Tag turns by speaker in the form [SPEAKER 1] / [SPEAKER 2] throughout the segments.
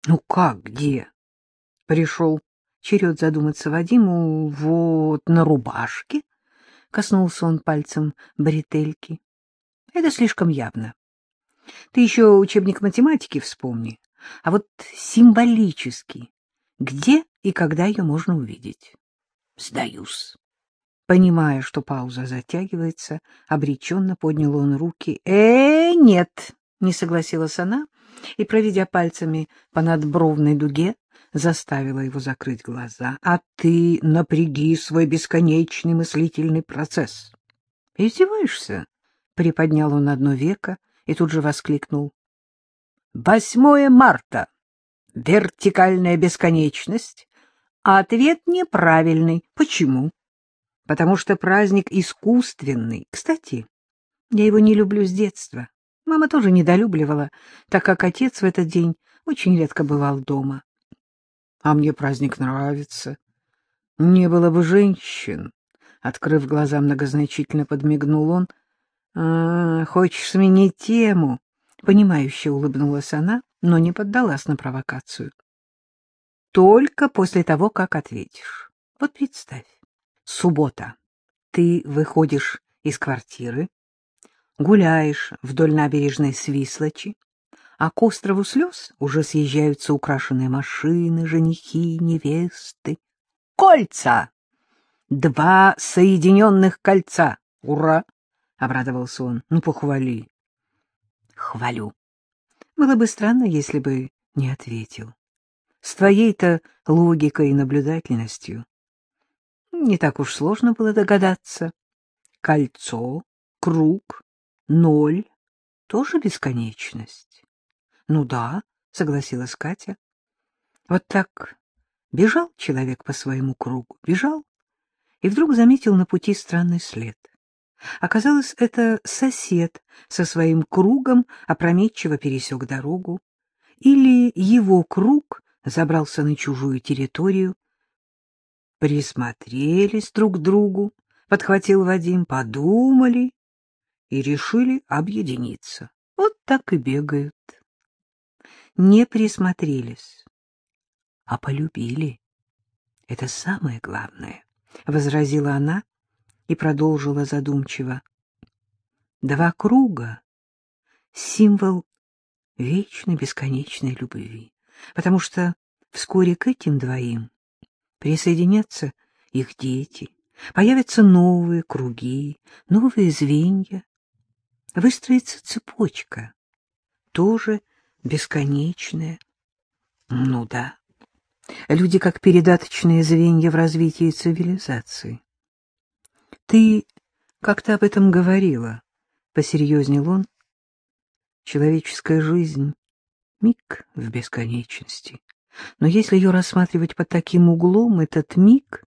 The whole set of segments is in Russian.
[SPEAKER 1] — Ну как, где? Пришел черед задуматься Вадиму. Вот на рубашке. Коснулся он пальцем бретельки. Это слишком явно. Ты еще учебник математики вспомни. А вот символически, где и когда ее можно увидеть? Сдаюсь. Понимая, что пауза затягивается, обреченно поднял он руки. «Э, нет!» — не согласилась она, и, проведя пальцами по надбровной дуге, заставила его закрыть глаза. «А ты напряги свой бесконечный мыслительный процесс!» «Издеваешься?» — приподнял он одно веко и тут же воскликнул. «Восьмое марта! Вертикальная бесконечность!» А ответ неправильный. Почему? Потому что праздник искусственный. Кстати, я его не люблю с детства. Мама тоже недолюбливала, так как отец в этот день очень редко бывал дома. А мне праздник нравится. Не было бы женщин. Открыв глаза, многозначительно подмигнул он. «А, хочешь сменить тему?» Понимающе улыбнулась она, но не поддалась на провокацию. «Только после того, как ответишь. Вот представь, суббота. Ты выходишь из квартиры, гуляешь вдоль набережной Свислочи, а к острову слез уже съезжаются украшенные машины, женихи, невесты. Кольца! Два соединенных кольца! Ура! — обрадовался он. — Ну, похвали. — Хвалю. Было бы странно, если бы не ответил. С твоей-то логикой и наблюдательностью. Не так уж сложно было догадаться. Кольцо, круг, ноль — тоже бесконечность. Ну да, согласилась Катя. Вот так бежал человек по своему кругу, бежал, и вдруг заметил на пути странный след. Оказалось, это сосед со своим кругом опрометчиво пересек дорогу, или его круг забрался на чужую территорию. Присмотрелись друг к другу, подхватил Вадим, подумали и решили объединиться. Вот так и бегают. Не присмотрелись, а полюбили. Это самое главное, — возразила она и продолжила задумчиво. Два круга — символ вечной бесконечной любви потому что вскоре к этим двоим присоединятся их дети, появятся новые круги, новые звенья, выстроится цепочка, тоже бесконечная. Ну да, люди как передаточные звенья в развитии цивилизации. Ты как-то об этом говорила, — посерьезнел он. Человеческая жизнь Миг в бесконечности. Но если ее рассматривать под таким углом, этот миг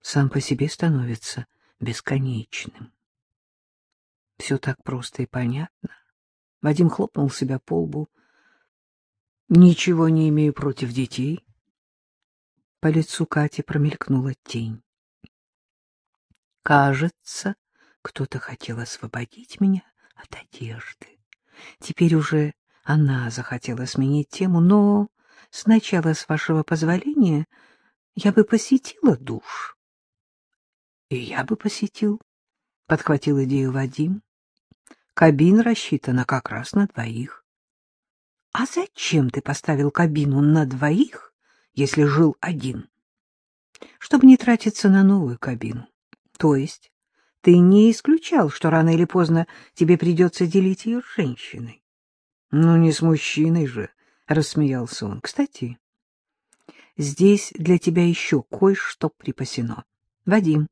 [SPEAKER 1] сам по себе становится бесконечным. Все так просто и понятно. Вадим хлопнул себя по лбу. Ничего не имею против детей. По лицу Кати промелькнула тень. Кажется, кто-то хотел освободить меня от одежды. Теперь уже она захотела сменить тему, но сначала, с вашего позволения, я бы посетила душ. — И я бы посетил, — подхватил идею Вадим. Кабина рассчитана как раз на двоих. — А зачем ты поставил кабину на двоих, если жил один? — Чтобы не тратиться на новую кабину. То есть ты не исключал, что рано или поздно тебе придется делить ее с женщиной? Ну, не с мужчиной же, — рассмеялся он. — Кстати, здесь для тебя еще кое-что припасено. Вадим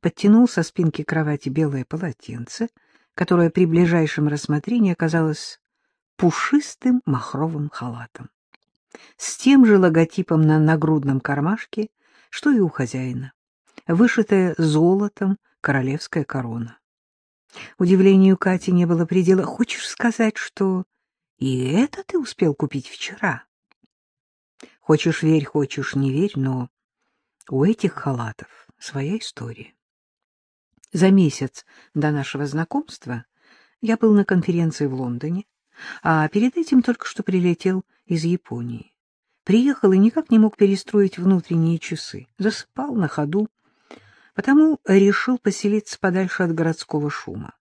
[SPEAKER 1] подтянул со спинки кровати белое полотенце, которое при ближайшем рассмотрении оказалось пушистым махровым халатом. С тем же логотипом на нагрудном кармашке, что и у хозяина, вышитая золотом королевская корона. Удивлению Кати не было предела. «Хочешь сказать, что и это ты успел купить вчера. Хочешь верь, хочешь не верь, но у этих халатов своя история. За месяц до нашего знакомства я был на конференции в Лондоне, а перед этим только что прилетел из Японии. Приехал и никак не мог перестроить внутренние часы. Засыпал на ходу, потому решил поселиться подальше от городского шума.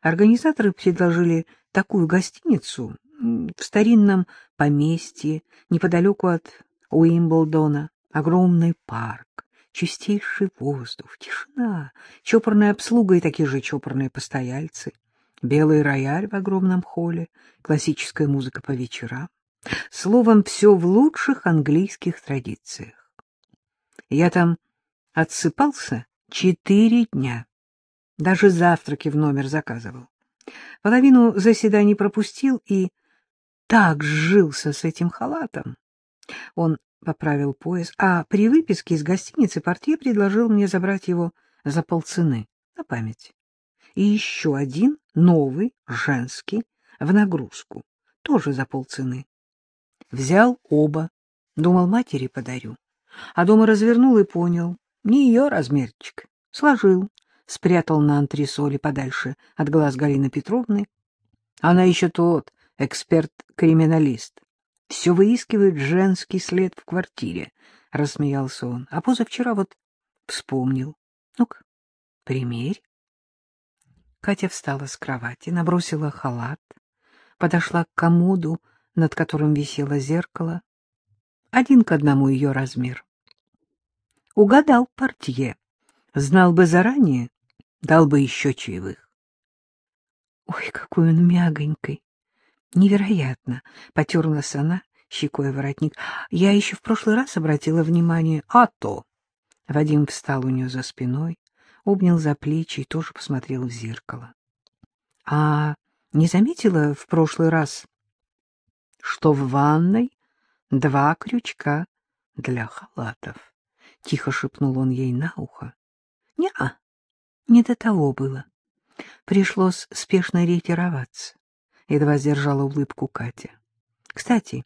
[SPEAKER 1] Организаторы предложили такую гостиницу в старинном поместье неподалеку от Уимблдона, огромный парк, чистейший воздух, тишина, чопорная обслуга и такие же чопорные постояльцы, белый рояль в огромном холле, классическая музыка по вечерам. Словом, все в лучших английских традициях. Я там отсыпался четыре дня. Даже завтраки в номер заказывал. Половину заседаний пропустил и так сжился с этим халатом. Он поправил пояс, а при выписке из гостиницы портье предложил мне забрать его за полцены, на память. И еще один, новый, женский, в нагрузку, тоже за полцены. Взял оба, думал, матери подарю. А дома развернул и понял, не ее размерчик. Сложил, спрятал на антресоле подальше от глаз Галины Петровны. Она еще тот, эксперт-криминалист. Все выискивает женский след в квартире, — рассмеялся он. А позавчера вот вспомнил. Ну-ка, примерь. Катя встала с кровати, набросила халат, подошла к комоду, над которым висело зеркало. Один к одному ее размер. Угадал портье. Знал бы заранее, дал бы еще чаевых. Ой, какой он мягонький! Невероятно! Потерлась она щекой воротник. Я еще в прошлый раз обратила внимание. А то! Вадим встал у нее за спиной, обнял за плечи и тоже посмотрел в зеркало. — А не заметила в прошлый раз, что в ванной два крючка для халатов? — тихо шепнул он ей на ухо. — Не-а, не до того было. Пришлось спешно ретироваться. Едва сдержала улыбку Катя. — Кстати,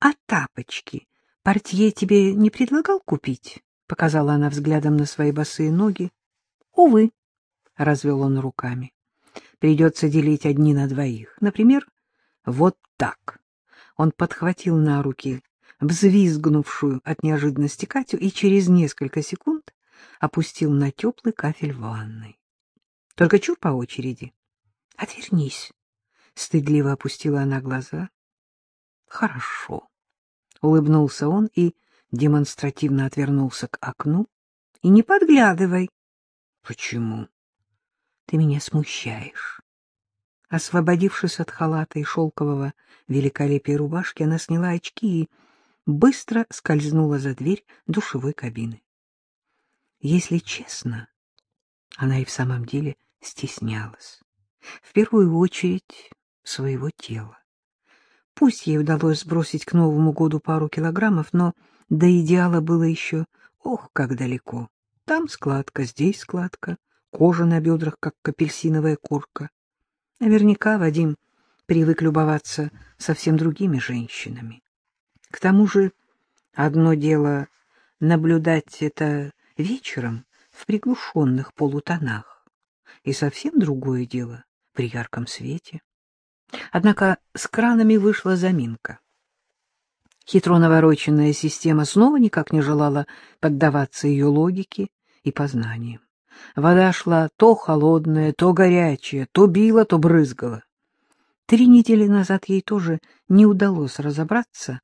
[SPEAKER 1] а тапочки портье тебе не предлагал купить? — показала она взглядом на свои босые ноги. — Увы, — развел он руками. — Придется делить одни на двоих. Например, вот так. Он подхватил на руки взвизгнувшую от неожиданности Катю и через несколько секунд опустил на теплый кафель ванной. — Только чур по очереди. — Отвернись. Стыдливо опустила она глаза. — Хорошо. Улыбнулся он и демонстративно отвернулся к окну. — И не подглядывай. — Почему? — Ты меня смущаешь. Освободившись от халата и шелкового великолепия рубашки, она сняла очки и быстро скользнула за дверь душевой кабины. Если честно, она и в самом деле стеснялась. В первую очередь своего тела. Пусть ей удалось сбросить к Новому году пару килограммов, но до идеала было еще, ох, как далеко. Там складка, здесь складка, кожа на бедрах, как апельсиновая корка. Наверняка Вадим привык любоваться совсем другими женщинами. К тому же одно дело наблюдать это вечером в приглушенных полутонах, и совсем другое дело при ярком свете. Однако с кранами вышла заминка. Хитро навороченная система снова никак не желала поддаваться ее логике и познаниям. Вода шла то холодная, то горячая, то била, то брызгала. Три недели назад ей тоже не удалось разобраться,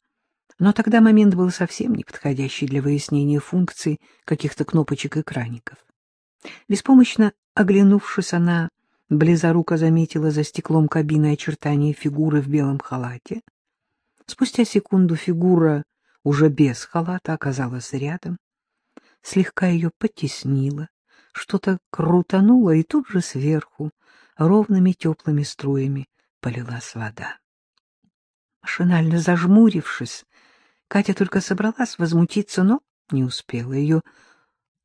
[SPEAKER 1] но тогда момент был совсем неподходящий для выяснения функций каких-то кнопочек и краников. Беспомощно оглянувшись, она близоруко заметила за стеклом кабины очертания фигуры в белом халате. Спустя секунду фигура уже без халата оказалась рядом, слегка ее потеснила, что-то крутануло, и тут же сверху ровными теплыми струями полилась вода. Машинально зажмурившись, Катя только собралась возмутиться, но не успела. Ее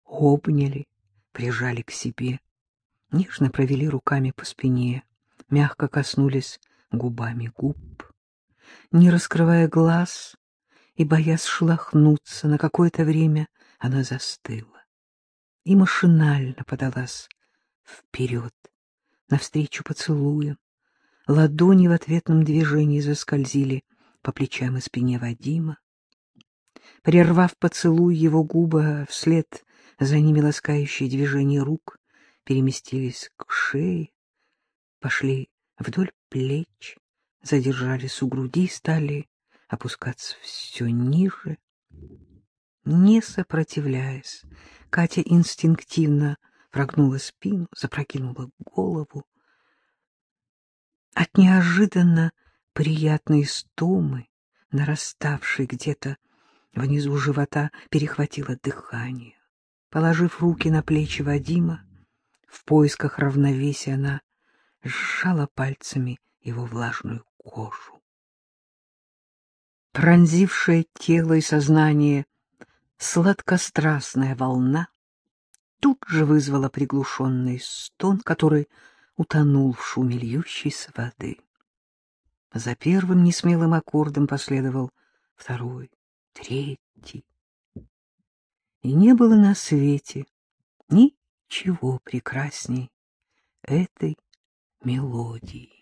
[SPEAKER 1] обняли, прижали к себе нежно провели руками по спине, мягко коснулись губами губ. Не раскрывая глаз и боясь шлахнуться, на какое-то время она застыла и машинально подалась вперед, навстречу поцелуям, ладони в ответном движении заскользили по плечам и спине Вадима. Прервав поцелуй, его губы вслед за ними ласкающие движения рук переместились к шее, пошли вдоль плеч, задержались у груди и стали опускаться все ниже. Не сопротивляясь, Катя инстинктивно прогнула спину, запрокинула голову. От неожиданно приятной стомы, нараставшей где-то внизу живота, перехватило дыхание. Положив руки на плечи Вадима, в поисках равновесия она сжала пальцами его влажную кожу. Пронзившее тело и сознание сладкострастная волна тут же вызвала приглушенный стон, который утонул в шуме льющейся воды. За первым несмелым аккордом последовал второй, третий. И не было на свете ничего прекрасней этой мелодии.